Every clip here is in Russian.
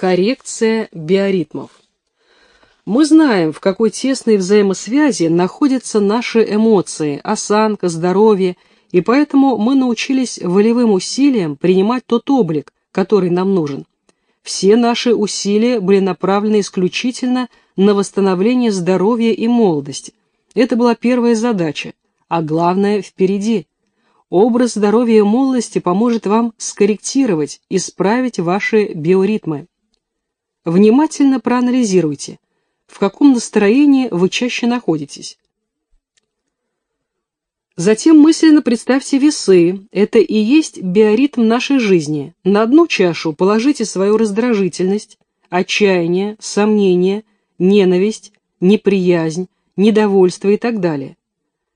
Коррекция биоритмов. Мы знаем, в какой тесной взаимосвязи находятся наши эмоции, осанка, здоровье, и поэтому мы научились волевым усилиям принимать тот облик, который нам нужен. Все наши усилия были направлены исключительно на восстановление здоровья и молодости. Это была первая задача, а главное впереди. Образ здоровья и молодости поможет вам скорректировать, исправить ваши биоритмы. Внимательно проанализируйте, в каком настроении вы чаще находитесь. Затем мысленно представьте весы, это и есть биоритм нашей жизни. На одну чашу положите свою раздражительность, отчаяние, сомнение, ненависть, неприязнь, недовольство и так далее.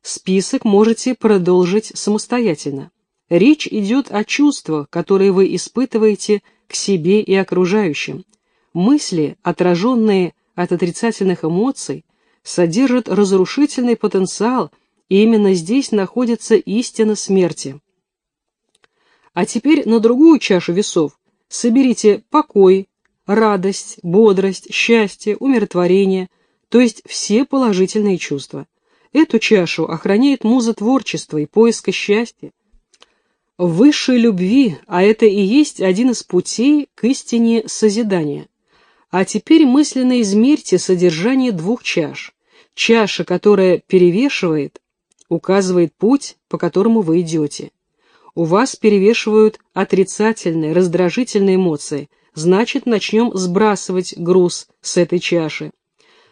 Список можете продолжить самостоятельно. Речь идет о чувствах, которые вы испытываете к себе и окружающим. Мысли, отраженные от отрицательных эмоций, содержат разрушительный потенциал, и именно здесь находится истина смерти. А теперь на другую чашу весов соберите покой, радость, бодрость, счастье, умиротворение, то есть все положительные чувства. Эту чашу охраняет муза творчества и поиска счастья, высшей любви, а это и есть один из путей к истине созидания. А теперь мысленно измерьте содержание двух чаш. Чаша, которая перевешивает, указывает путь, по которому вы идете. У вас перевешивают отрицательные, раздражительные эмоции, значит, начнем сбрасывать груз с этой чаши.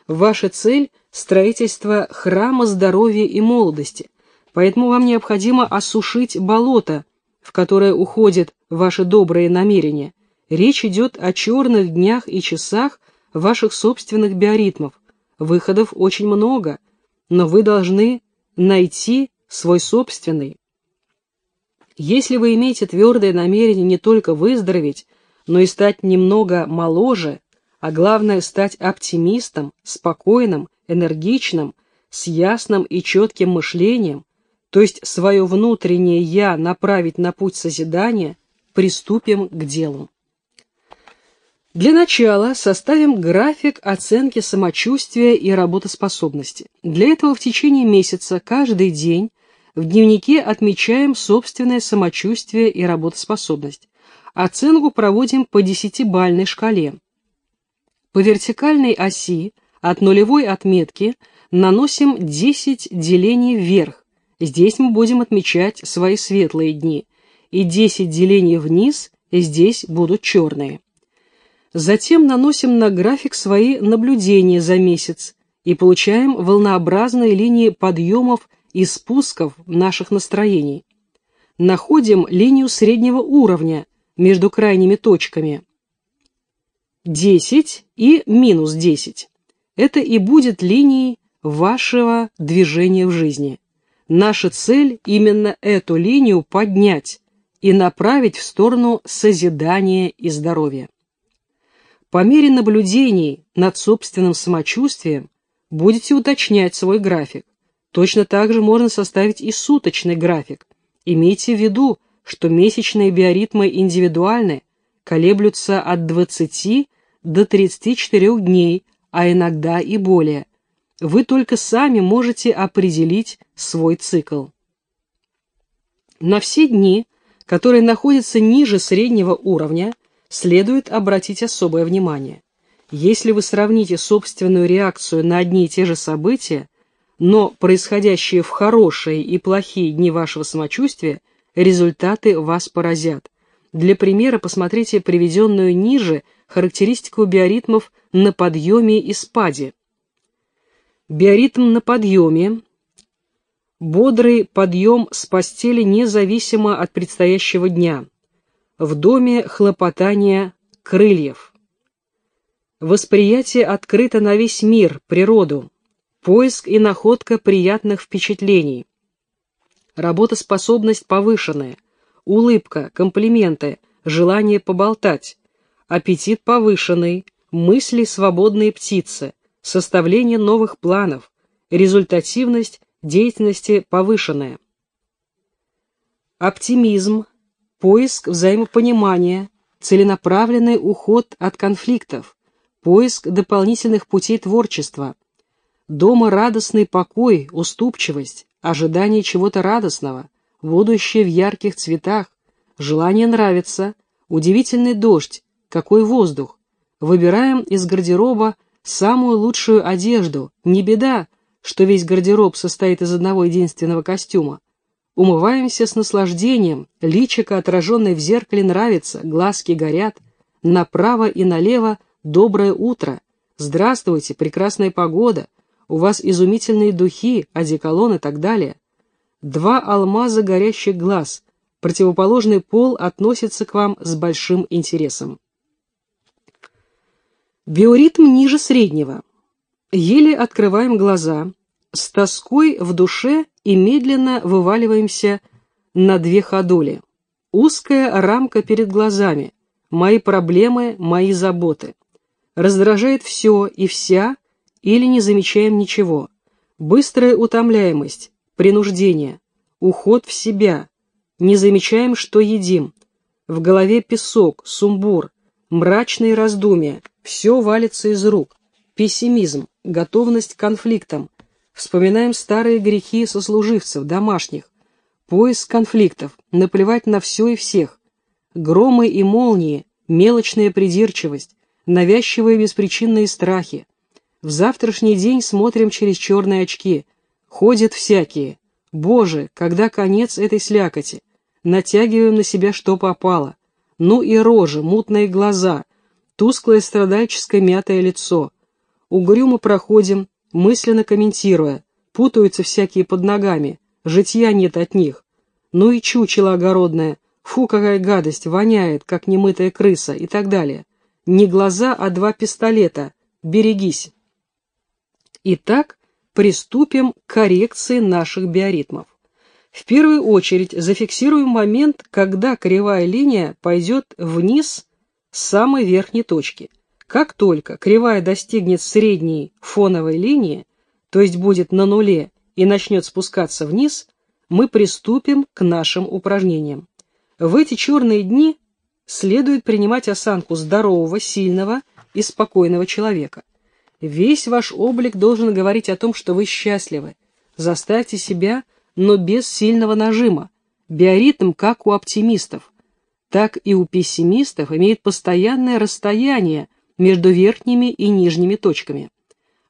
Ваша цель – строительство храма здоровья и молодости, поэтому вам необходимо осушить болото, в которое уходят ваши добрые намерения, Речь идет о черных днях и часах ваших собственных биоритмов. Выходов очень много, но вы должны найти свой собственный. Если вы имеете твердое намерение не только выздороветь, но и стать немного моложе, а главное стать оптимистом, спокойным, энергичным, с ясным и четким мышлением, то есть свое внутреннее «я» направить на путь созидания, приступим к делу. Для начала составим график оценки самочувствия и работоспособности. Для этого в течение месяца каждый день в дневнике отмечаем собственное самочувствие и работоспособность. Оценку проводим по десятибальной шкале. По вертикальной оси от нулевой отметки наносим 10 делений вверх. Здесь мы будем отмечать свои светлые дни. И 10 делений вниз здесь будут черные. Затем наносим на график свои наблюдения за месяц и получаем волнообразные линии подъемов и спусков наших настроений. Находим линию среднего уровня между крайними точками 10 и минус 10. Это и будет линией вашего движения в жизни. Наша цель именно эту линию поднять и направить в сторону созидания и здоровья. По мере наблюдений над собственным самочувствием будете уточнять свой график. Точно так же можно составить и суточный график. Имейте в виду, что месячные биоритмы индивидуальны, колеблются от 20 до 34 дней, а иногда и более. Вы только сами можете определить свой цикл. На все дни, которые находятся ниже среднего уровня, следует обратить особое внимание. Если вы сравните собственную реакцию на одни и те же события, но происходящие в хорошие и плохие дни вашего самочувствия, результаты вас поразят. Для примера посмотрите приведенную ниже характеристику биоритмов на подъеме и спаде. Биоритм на подъеме – бодрый подъем с постели независимо от предстоящего дня – в доме хлопотания крыльев. Восприятие открыто на весь мир, природу. Поиск и находка приятных впечатлений. Работоспособность повышенная. Улыбка, комплименты, желание поболтать. Аппетит повышенный, мысли свободные птицы, составление новых планов, результативность деятельности повышенная. Оптимизм, поиск взаимопонимания, целенаправленный уход от конфликтов, поиск дополнительных путей творчества, дома радостный покой, уступчивость, ожидание чего-то радостного, будущее в ярких цветах, желание нравится, удивительный дождь, какой воздух. Выбираем из гардероба самую лучшую одежду, не беда, что весь гардероб состоит из одного единственного костюма. Умываемся с наслаждением, личико, отраженное в зеркале, нравится, глазки горят, направо и налево доброе утро, здравствуйте, прекрасная погода, у вас изумительные духи, одеколон и так далее. Два алмаза горящих глаз, противоположный пол относится к вам с большим интересом. Биоритм ниже среднего. Еле открываем глаза, с тоской в душе и медленно вываливаемся на две ходули. Узкая рамка перед глазами, мои проблемы, мои заботы. Раздражает все и вся, или не замечаем ничего. Быстрая утомляемость, принуждение, уход в себя. Не замечаем, что едим. В голове песок, сумбур, мрачные раздумья, все валится из рук. Пессимизм, готовность к конфликтам. Вспоминаем старые грехи сослуживцев, домашних. Поиск конфликтов, наплевать на все и всех. Громы и молнии, мелочная придирчивость, навязчивые беспричинные страхи. В завтрашний день смотрим через черные очки. Ходят всякие. Боже, когда конец этой слякоти? Натягиваем на себя, что попало. Ну и рожи, мутные глаза, тусклое страдальческое мятое лицо. Угрюмо проходим, мысленно комментируя. Путаются всякие под ногами, житья нет от них. Ну и чучело огородное, фу, какая гадость, воняет, как немытая крыса и так далее. Не глаза, а два пистолета. Берегись. Итак, приступим к коррекции наших биоритмов. В первую очередь зафиксируем момент, когда кривая линия пойдет вниз с самой верхней точки. Как только кривая достигнет средней фоновой линии, то есть будет на нуле и начнет спускаться вниз, мы приступим к нашим упражнениям. В эти черные дни следует принимать осанку здорового, сильного и спокойного человека. Весь ваш облик должен говорить о том, что вы счастливы. Заставьте себя, но без сильного нажима. Биоритм, как у оптимистов, так и у пессимистов, имеет постоянное расстояние между верхними и нижними точками.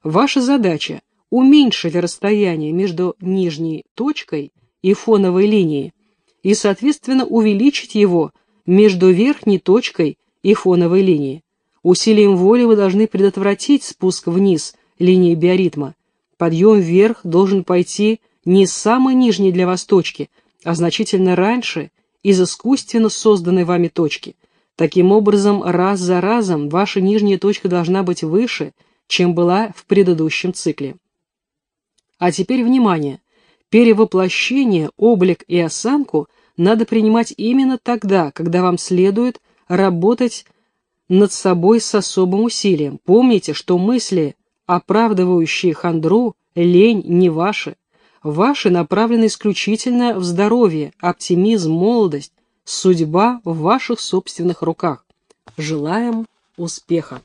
Ваша задача – уменьшить расстояние между нижней точкой и фоновой линией и, соответственно, увеличить его между верхней точкой и фоновой линией. Усилием воли вы должны предотвратить спуск вниз линии биоритма. Подъем вверх должен пойти не с самой нижней для вас точки, а значительно раньше из искусственно созданной вами точки. Таким образом, раз за разом ваша нижняя точка должна быть выше, чем была в предыдущем цикле. А теперь внимание! Перевоплощение, облик и осанку надо принимать именно тогда, когда вам следует работать над собой с особым усилием. Помните, что мысли, оправдывающие хандру, лень не ваши. Ваши направлены исключительно в здоровье, оптимизм, молодость, судьба в ваших собственных руках. Желаем успеха!